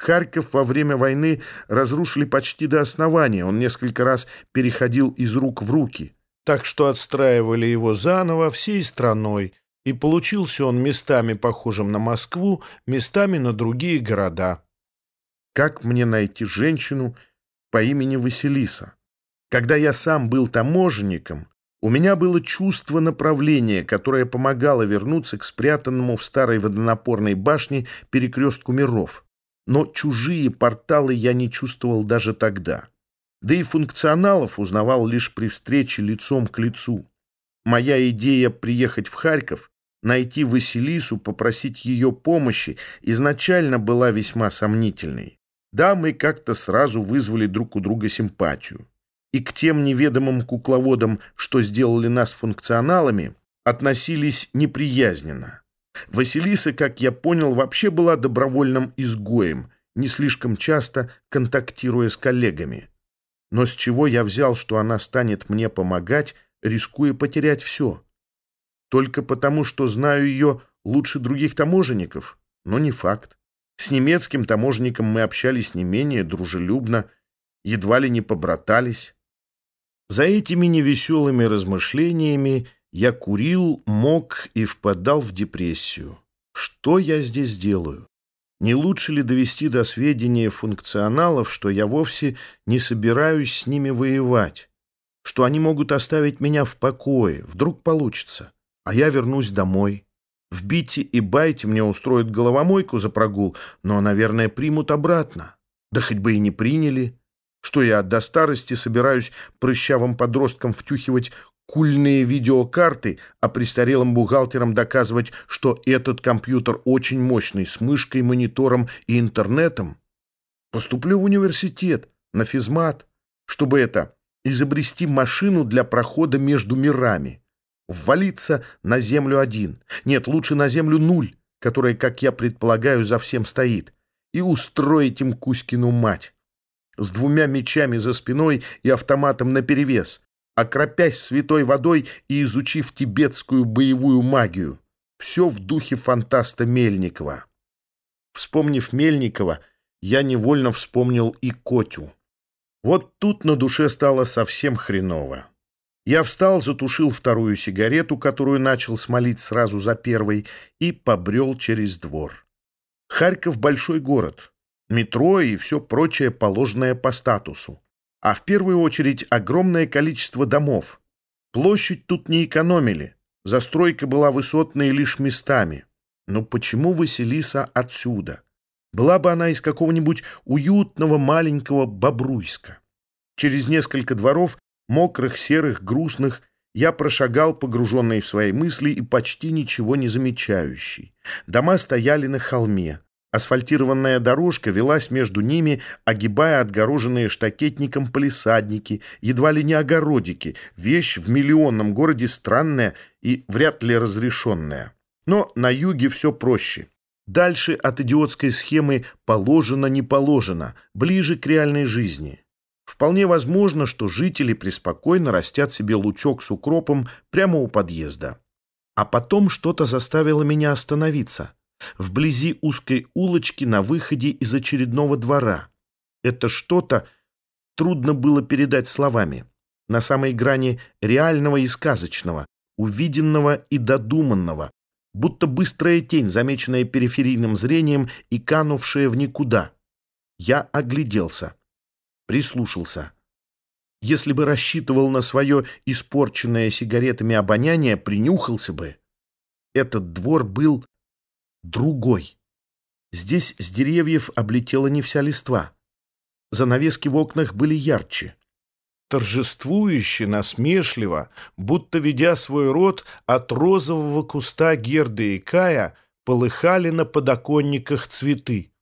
Харьков во время войны разрушили почти до основания, он несколько раз переходил из рук в руки, так что отстраивали его заново всей страной, и получился он местами похожим на Москву, местами на другие города. Как мне найти женщину по имени Василиса? Когда я сам был таможенником, у меня было чувство направления, которое помогало вернуться к спрятанному в старой водонапорной башне перекрестку миров но чужие порталы я не чувствовал даже тогда. Да и функционалов узнавал лишь при встрече лицом к лицу. Моя идея приехать в Харьков, найти Василису, попросить ее помощи, изначально была весьма сомнительной. Да, мы как-то сразу вызвали друг у друга симпатию. И к тем неведомым кукловодам, что сделали нас функционалами, относились неприязненно. Василиса, как я понял, вообще была добровольным изгоем, не слишком часто контактируя с коллегами. Но с чего я взял, что она станет мне помогать, рискуя потерять все? Только потому, что знаю ее лучше других таможенников? Но не факт. С немецким таможенником мы общались не менее дружелюбно, едва ли не побратались. За этими невеселыми размышлениями я курил, мог и впадал в депрессию. Что я здесь делаю? Не лучше ли довести до сведения функционалов, что я вовсе не собираюсь с ними воевать? Что они могут оставить меня в покое, вдруг получится, а я вернусь домой. В Бите и Байте мне устроят головомойку за прогул, но, наверное, примут обратно. Да хоть бы и не приняли. Что я до старости собираюсь прыщавым подросткам втюхивать кульные видеокарты, а престарелым бухгалтерам доказывать, что этот компьютер очень мощный, с мышкой, монитором и интернетом. Поступлю в университет, на физмат, чтобы это, изобрести машину для прохода между мирами. Ввалиться на Землю один. Нет, лучше на Землю нуль, которая, как я предполагаю, за всем стоит. И устроить им Кузькину мать. С двумя мечами за спиной и автоматом наперевес окропясь святой водой и изучив тибетскую боевую магию. Все в духе фантаста Мельникова. Вспомнив Мельникова, я невольно вспомнил и Котю. Вот тут на душе стало совсем хреново. Я встал, затушил вторую сигарету, которую начал смолить сразу за первой, и побрел через двор. Харьков — большой город. Метро и все прочее, положенное по статусу а в первую очередь огромное количество домов. Площадь тут не экономили, застройка была высотной лишь местами. Но почему Василиса отсюда? Была бы она из какого-нибудь уютного маленького Бобруйска. Через несколько дворов, мокрых, серых, грустных, я прошагал, погруженный в свои мысли и почти ничего не замечающий. Дома стояли на холме. Асфальтированная дорожка велась между ними, огибая отгороженные штакетником полисадники, едва ли не огородики, вещь в миллионном городе странная и вряд ли разрешенная. Но на юге все проще. Дальше от идиотской схемы «положено-не положено», ближе к реальной жизни. Вполне возможно, что жители преспокойно растят себе лучок с укропом прямо у подъезда. А потом что-то заставило меня остановиться – вблизи узкой улочки на выходе из очередного двора. Это что-то трудно было передать словами. На самой грани реального и сказочного, увиденного и додуманного, будто быстрая тень, замеченная периферийным зрением и канувшая в никуда. Я огляделся, прислушался. Если бы рассчитывал на свое испорченное сигаретами обоняние, принюхался бы. Этот двор был другой. Здесь с деревьев облетела не вся листва. Занавески в окнах были ярче. Торжествующе, насмешливо, будто ведя свой род от розового куста Герды и Кая, полыхали на подоконниках цветы.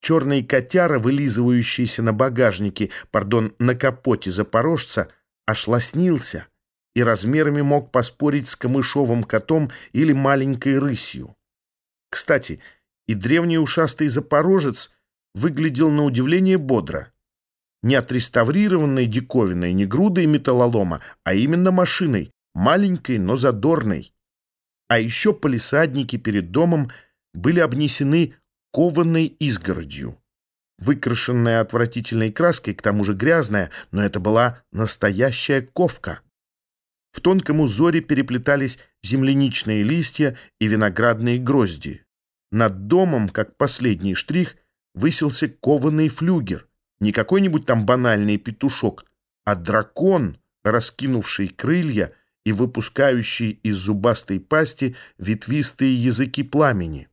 Черный котяра, вылизывающийся на багажнике, пардон, на капоте запорожца, аж лоснился и размерами мог поспорить с камышовым котом или маленькой рысью. Кстати, и древний ушастый запорожец выглядел на удивление бодро. Не отреставрированной диковиной, не грудой металлолома, а именно машиной, маленькой, но задорной. А еще полисадники перед домом были обнесены кованой изгородью. выкрашенная отвратительной краской, к тому же грязная, но это была настоящая ковка. В тонком узоре переплетались земляничные листья и виноградные грозди. Над домом, как последний штрих, высился кованый флюгер. Не какой-нибудь там банальный петушок, а дракон, раскинувший крылья и выпускающий из зубастой пасти ветвистые языки пламени.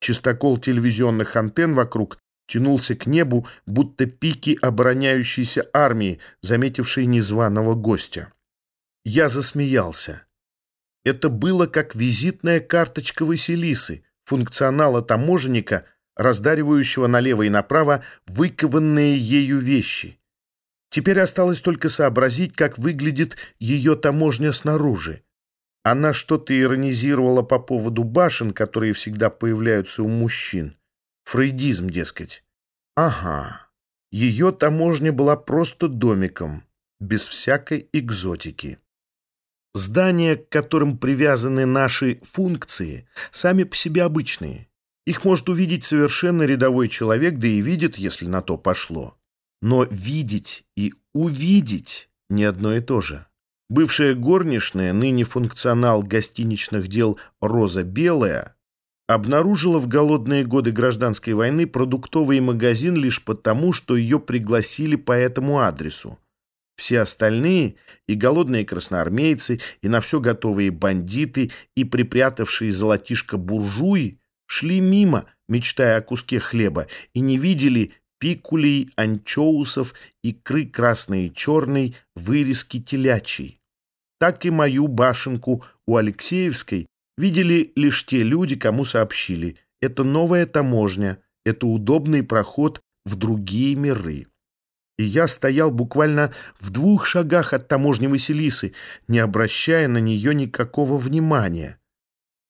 Чистокол телевизионных антенн вокруг тянулся к небу, будто пики обороняющейся армии, заметившей незваного гостя. Я засмеялся. Это было как визитная карточка Василисы, функционала таможенника, раздаривающего налево и направо выкованные ею вещи. Теперь осталось только сообразить, как выглядит ее таможня снаружи. Она что-то иронизировала по поводу башен, которые всегда появляются у мужчин. Фрейдизм, дескать. Ага. Ее таможня была просто домиком, без всякой экзотики. Здания, к которым привязаны наши функции, сами по себе обычные. Их может увидеть совершенно рядовой человек, да и видит, если на то пошло. Но видеть и увидеть не одно и то же. Бывшая горничная, ныне функционал гостиничных дел «Роза Белая», обнаружила в голодные годы гражданской войны продуктовый магазин лишь потому, что ее пригласили по этому адресу. Все остальные, и голодные красноармейцы, и на все готовые бандиты, и припрятавшие золотишко буржуи, шли мимо, мечтая о куске хлеба, и не видели пикулей, анчоусов, икры красной и черной, вырезки телячьей. Так и мою башенку у Алексеевской видели лишь те люди, кому сообщили. Это новая таможня, это удобный проход в другие миры. И я стоял буквально в двух шагах от таможни Василисы, не обращая на нее никакого внимания.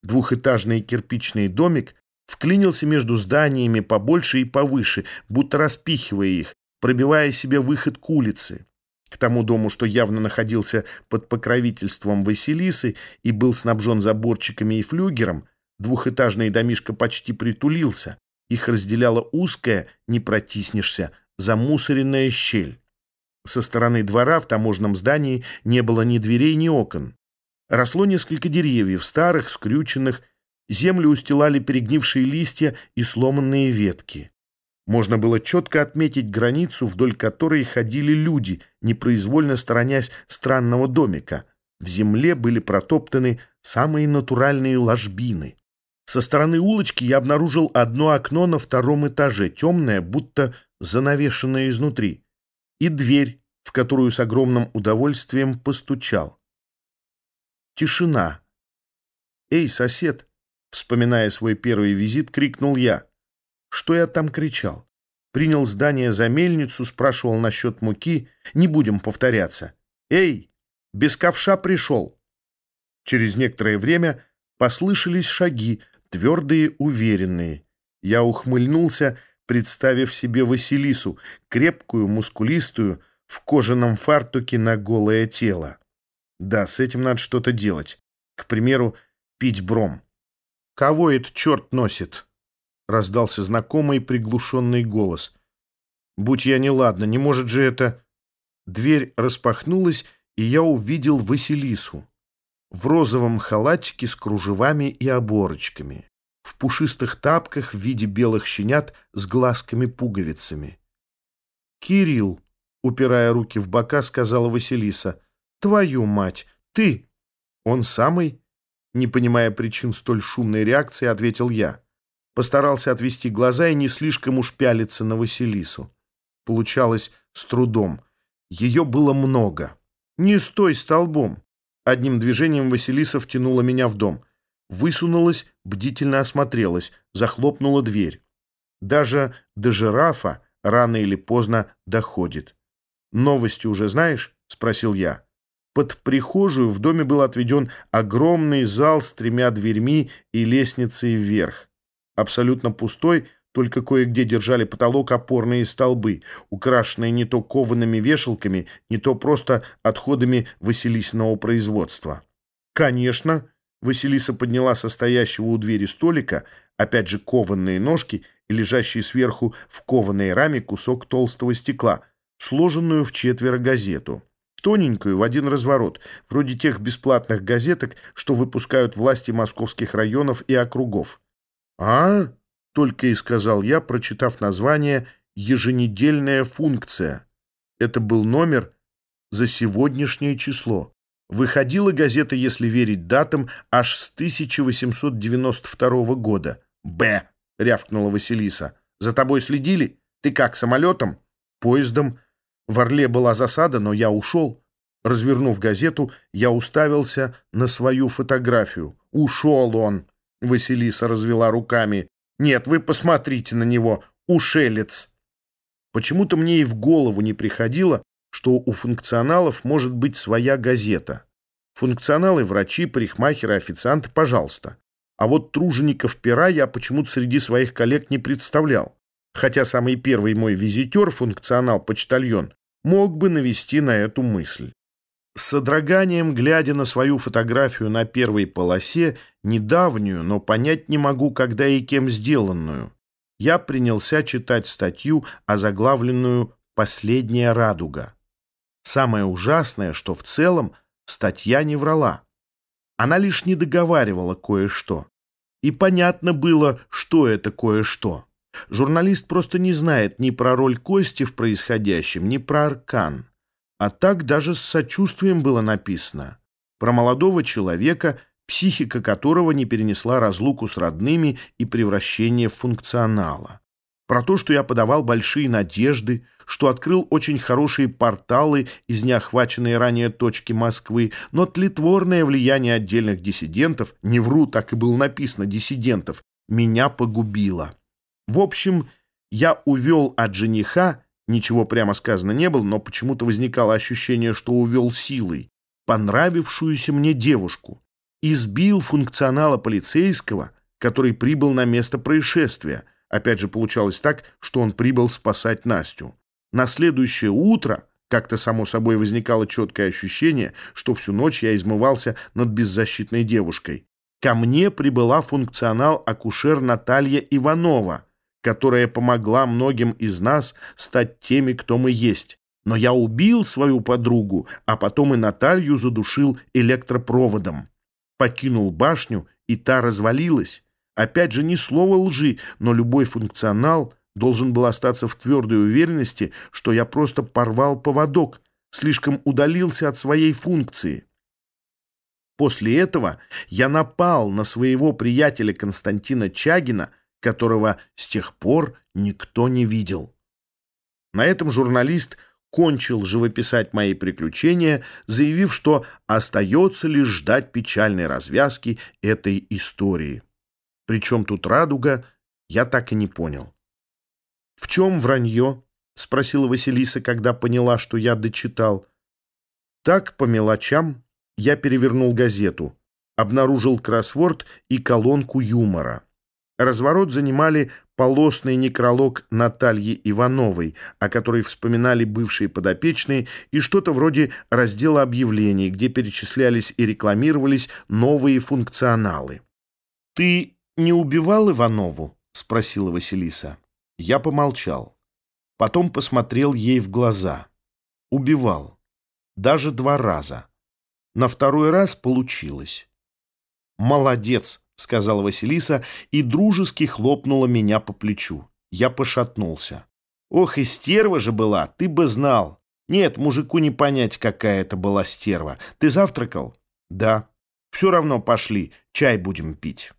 Двухэтажный кирпичный домик вклинился между зданиями побольше и повыше, будто распихивая их, пробивая себе выход к улице. К тому дому, что явно находился под покровительством Василисы и был снабжен заборчиками и флюгером, двухэтажный домишко почти притулился. Их разделяла узкая, не протиснешься, замусоренная щель. Со стороны двора в таможенном здании не было ни дверей, ни окон. Росло несколько деревьев, старых, скрюченных. Землю устилали перегнившие листья и сломанные ветки. Можно было четко отметить границу, вдоль которой ходили люди, непроизвольно сторонясь странного домика. В земле были протоптаны самые натуральные ложбины. Со стороны улочки я обнаружил одно окно на втором этаже, темное, будто занавешенное изнутри, и дверь, в которую с огромным удовольствием постучал. Тишина. «Эй, сосед!» Вспоминая свой первый визит, крикнул я. Что я там кричал? Принял здание за мельницу, спрашивал насчет муки. Не будем повторяться. «Эй, без ковша пришел!» Через некоторое время послышались шаги, твердые, уверенные. Я ухмыльнулся, представив себе Василису, крепкую, мускулистую, в кожаном фартуке на голое тело. Да, с этим надо что-то делать. К примеру, пить бром. «Кого этот черт носит?» — раздался знакомый приглушенный голос. «Будь я неладна, не может же это...» Дверь распахнулась, и я увидел Василису в розовом халатике с кружевами и оборочками, в пушистых тапках в виде белых щенят с глазками-пуговицами. «Кирилл», — упирая руки в бока, сказала Василиса, — «твою мать, ты!» «Он самый?» Не понимая причин столь шумной реакции, ответил я. Постарался отвести глаза и не слишком уж пялиться на Василису. Получалось с трудом. Ее было много. «Не стой столбом!» Одним движением Василиса втянула меня в дом. Высунулась, бдительно осмотрелась, захлопнула дверь. Даже до жирафа рано или поздно доходит. «Новости уже знаешь?» — спросил я. Под прихожую в доме был отведен огромный зал с тремя дверьми и лестницей вверх. Абсолютно пустой, только кое-где держали потолок опорные столбы, украшенные не то коваными вешалками, не то просто отходами Василисиного производства. «Конечно!» Василиса подняла состоящего у двери столика, опять же кованные ножки, и лежащий сверху в кованой раме кусок толстого стекла, сложенную в четверо газету. Тоненькую, в один разворот, вроде тех бесплатных газеток, что выпускают власти московских районов и округов. «А?» — только и сказал я, прочитав название «Еженедельная функция». Это был номер за сегодняшнее число. Выходила газета, если верить датам, аж с 1892 года. «Б!» — рявкнула Василиса. «За тобой следили? Ты как, самолетом?» «Поездом». В Орле была засада, но я ушел. Развернув газету, я уставился на свою фотографию. «Ушел он!» — Василиса развела руками. «Нет, вы посмотрите на него! Ушелец!» Почему-то мне и в голову не приходило, что у функционалов может быть своя газета. Функционалы, врачи, парикмахеры, официанты, пожалуйста. А вот тружеников пера я почему-то среди своих коллег не представлял. Хотя самый первый мой визитер, функционал-почтальон, мог бы навести на эту мысль. С содроганием, глядя на свою фотографию на первой полосе, недавнюю, но понять не могу, когда и кем сделанную, я принялся читать статью, озаглавленную «Последняя радуга». Самое ужасное, что в целом статья не врала. Она лишь не договаривала кое-что. И понятно было, что это кое-что. Журналист просто не знает ни про роль Кости в происходящем, ни про Аркан. А так даже с сочувствием было написано. Про молодого человека, психика которого не перенесла разлуку с родными и превращение в функционала. Про то, что я подавал большие надежды, что открыл очень хорошие порталы из неохваченной ранее точки Москвы, но тлетворное влияние отдельных диссидентов, не вру, так и было написано, диссидентов, меня погубило. В общем, я увел от жениха, ничего прямо сказано не было, но почему-то возникало ощущение, что увел силой, понравившуюся мне девушку, избил функционала полицейского, который прибыл на место происшествия. Опять же, получалось так, что он прибыл спасать Настю. На следующее утро как-то само собой возникало четкое ощущение, что всю ночь я измывался над беззащитной девушкой. Ко мне прибыла функционал-акушер Наталья Иванова, которая помогла многим из нас стать теми, кто мы есть. Но я убил свою подругу, а потом и Наталью задушил электропроводом. Покинул башню, и та развалилась. Опять же, ни слова лжи, но любой функционал — должен был остаться в твердой уверенности, что я просто порвал поводок, слишком удалился от своей функции. После этого я напал на своего приятеля Константина Чагина, которого с тех пор никто не видел. На этом журналист кончил живописать мои приключения, заявив, что остается лишь ждать печальной развязки этой истории. Причем тут радуга, я так и не понял. «В чем вранье?» — спросила Василиса, когда поняла, что я дочитал. Так, по мелочам, я перевернул газету, обнаружил кроссворд и колонку юмора. Разворот занимали полосный некролог Натальи Ивановой, о которой вспоминали бывшие подопечные, и что-то вроде раздела объявлений, где перечислялись и рекламировались новые функционалы. «Ты не убивал Иванову?» — спросила Василиса. Я помолчал. Потом посмотрел ей в глаза. Убивал. Даже два раза. На второй раз получилось. «Молодец!» — сказала Василиса и дружески хлопнула меня по плечу. Я пошатнулся. «Ох, и стерва же была, ты бы знал!» «Нет, мужику не понять, какая это была стерва. Ты завтракал?» «Да». «Все равно пошли, чай будем пить».